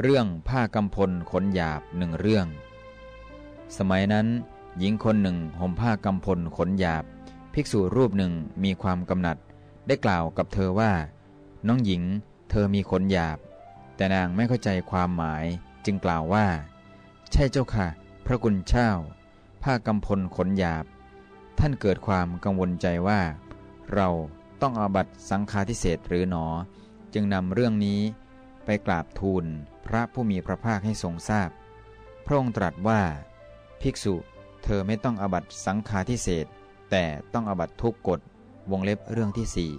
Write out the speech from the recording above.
เรื่องผ้ากำพลขนหยาบหนึ่งเรื่อง สมัยนั้น หญิงคนหนึ่งห่มผ้ากำพลขนหยาบ ภิกษุรูปหนึ่งมีความกำหนัด ได้กล่าวกับเธอว่า น้องหญิง เธอมีขนหยาบ แต่นางไม่เข้าใจความหมายจึงกล่าวว่า ใช่เจ้าค่ะ พระกุณเจ้า ผ้ากำพลขนหยาบ ท่านเกิดความกังวลใจว่า เราต้องอาบัตสังฆาทิเศษหรือหนอ จึงนำเรื่องนี้ ไปกราบทูลพระผู้มีพระภาคให้ทรงทราบพระองค์ตรัสว่า ภิกษุ เธอไม่ต้องอบัตสังฆาทิเศษแต่ต้องอบัตทุกกฎวงเล็บเรื่องที่สี่